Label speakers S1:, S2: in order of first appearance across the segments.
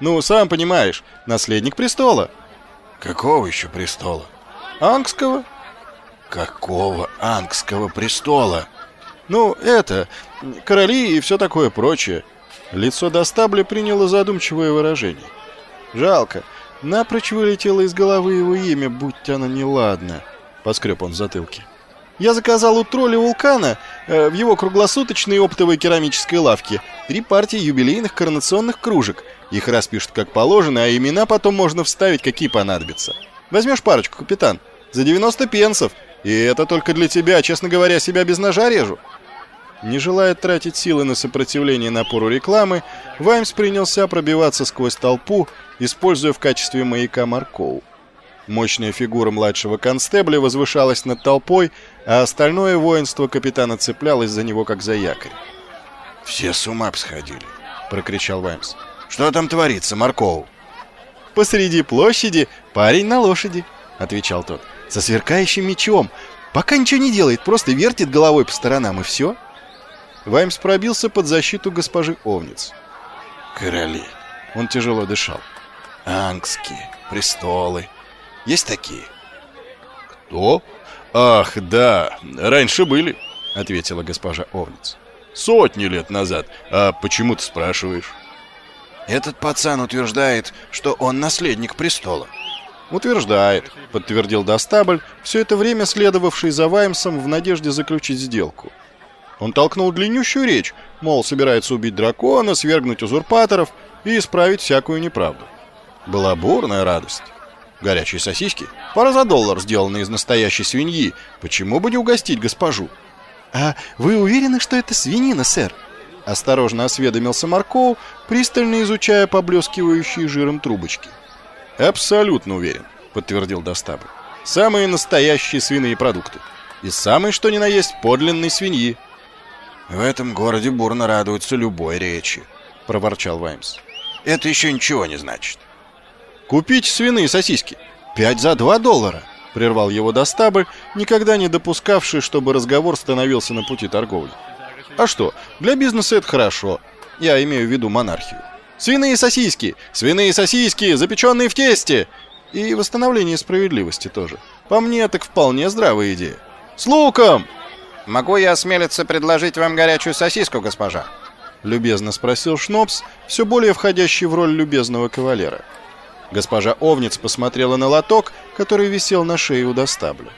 S1: Ну, сам понимаешь, наследник престола.
S2: Какого еще престола?
S1: Ангского.
S2: Какого ангского престола?
S1: Ну, это, короли и все такое прочее. Лицо Достабля приняло задумчивое выражение. Жалко, напрочь вылетело из головы его имя, будь оно неладно. Поскреб он в затылке. Я заказал у тролля вулкана в его круглосуточной оптовой керамической лавке три партии юбилейных коронационных кружек. Их распишут как положено, а имена потом можно вставить, какие понадобятся. Возьмешь парочку, капитан, за 90 пенсов. И это только для тебя, честно говоря, себя без ножа режу. Не желая тратить силы на сопротивление напору рекламы, Ваймс принялся пробиваться сквозь толпу, используя в качестве маяка Маркоу. Мощная фигура младшего констебля возвышалась над толпой, а остальное воинство капитана цеплялось за него, как за якорь.
S2: «Все с ума сходили!» — прокричал Ваймс. «Что там творится, Маркоу?»
S1: «Посреди площади парень на лошади», — отвечал тот, — «со сверкающим мечом. Пока ничего не делает, просто вертит головой по сторонам, и все». Ваймс пробился под защиту госпожи Овниц.
S2: «Короли!» — он тяжело дышал. «Ангские, престолы, есть такие?»
S1: «Кто? Ах, да, раньше были», — ответила госпожа Овниц. «Сотни лет назад. А почему ты спрашиваешь?»
S2: «Этот пацан утверждает, что он наследник престола».
S1: «Утверждает», — подтвердил Достабль, все это время следовавший за Ваймсом в надежде заключить сделку. Он толкнул длиннющую речь, мол, собирается убить дракона, свергнуть узурпаторов и исправить всякую неправду. Была бурная радость. Горячие сосиски? Пара за доллар, сделанные из настоящей свиньи. Почему бы не угостить госпожу? «А вы уверены, что это свинина, сэр?» Осторожно осведомился Маркоу, пристально изучая поблескивающие жиром трубочки. «Абсолютно уверен», — подтвердил Достабль. «Самые настоящие свиные продукты. И самые, что ни на есть, подлинной свиньи».
S2: «В этом городе бурно радуются любой речи», — проворчал Ваймс. «Это еще ничего не значит».
S1: «Купить свиные сосиски. Пять за два доллара», — прервал его Достабль, никогда не допускавший, чтобы разговор становился на пути торговли. «А что, для бизнеса это хорошо. Я имею в виду монархию. Свиные сосиски! Свиные сосиски, запеченные в тесте!» И восстановление справедливости тоже. По мне, так вполне здравая идея. «С луком!»
S3: «Могу я осмелиться предложить вам горячую сосиску, госпожа?»
S1: Любезно спросил Шнопс, все более входящий в роль любезного кавалера. Госпожа Овниц посмотрела на лоток, который висел на шее у Достабля.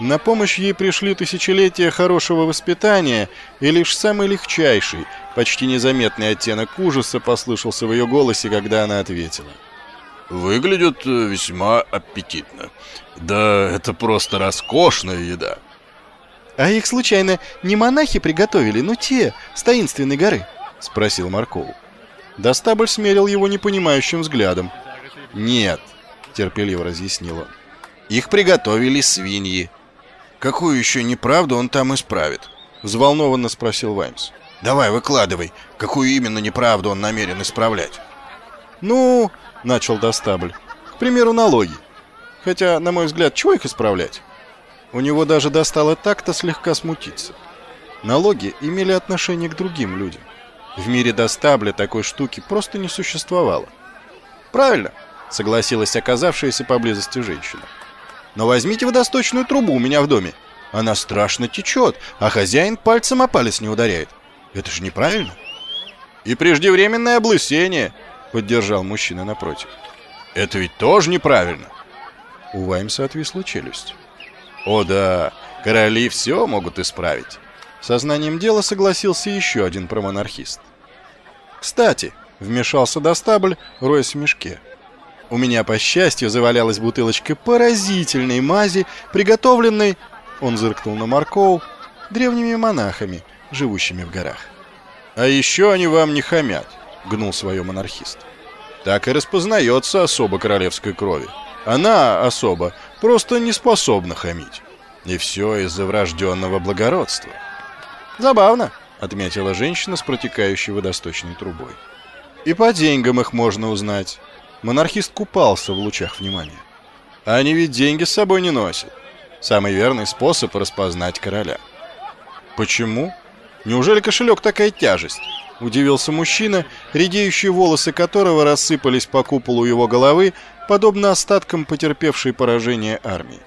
S1: На помощь ей пришли тысячелетия хорошего воспитания, и лишь самый легчайший, почти незаметный оттенок ужаса послышался в ее голосе, когда она ответила.
S4: «Выглядит э, весьма аппетитно. Да это просто роскошная еда».
S1: «А их, случайно, не монахи приготовили, ну те, с таинственной горы?» — спросил Марков. Достабль смерил его непонимающим взглядом. «Нет», — терпеливо разъяснил он. «Их приготовили свиньи».
S2: «Какую еще неправду он там исправит?»
S1: — взволнованно спросил Ваймс.
S2: «Давай, выкладывай, какую именно неправду он намерен исправлять?»
S1: «Ну...» — начал Достабль. «К примеру, налоги. Хотя, на мой взгляд, чего их исправлять?» У него даже достало так-то слегка смутиться. Налоги имели отношение к другим людям. В мире Достабля такой штуки просто не существовало. «Правильно», — согласилась оказавшаяся поблизости женщина. «Но возьмите водосточную трубу у меня в доме. Она страшно течет, а хозяин пальцем о палец не ударяет. Это же неправильно». «И преждевременное облысение», — поддержал мужчина напротив. «Это ведь тоже неправильно». У Ваймса отвисла челюсть. О да, короли все могут исправить. Сознанием дела согласился еще один промонархист. Кстати, вмешался Достабль, роясь в мешке. У меня, по счастью, завалялась бутылочка поразительной мази, приготовленной, он зыркнул на Маркоу, древними монахами, живущими в горах. «А еще они вам не хамят», — гнул свое монархист. «Так и распознается особо королевской крови. Она, особо, просто не способна хамить. И все из-за врожденного благородства. Забавно, отметила женщина с протекающей водосточной трубой. И по деньгам их можно узнать. Монархист купался в лучах внимания. Они ведь деньги с собой не носят. Самый верный способ распознать короля. Почему? Неужели кошелек такая тяжесть? Удивился мужчина, редеющие волосы которого рассыпались по куполу его головы, подобно остаткам потерпевшей поражение армии.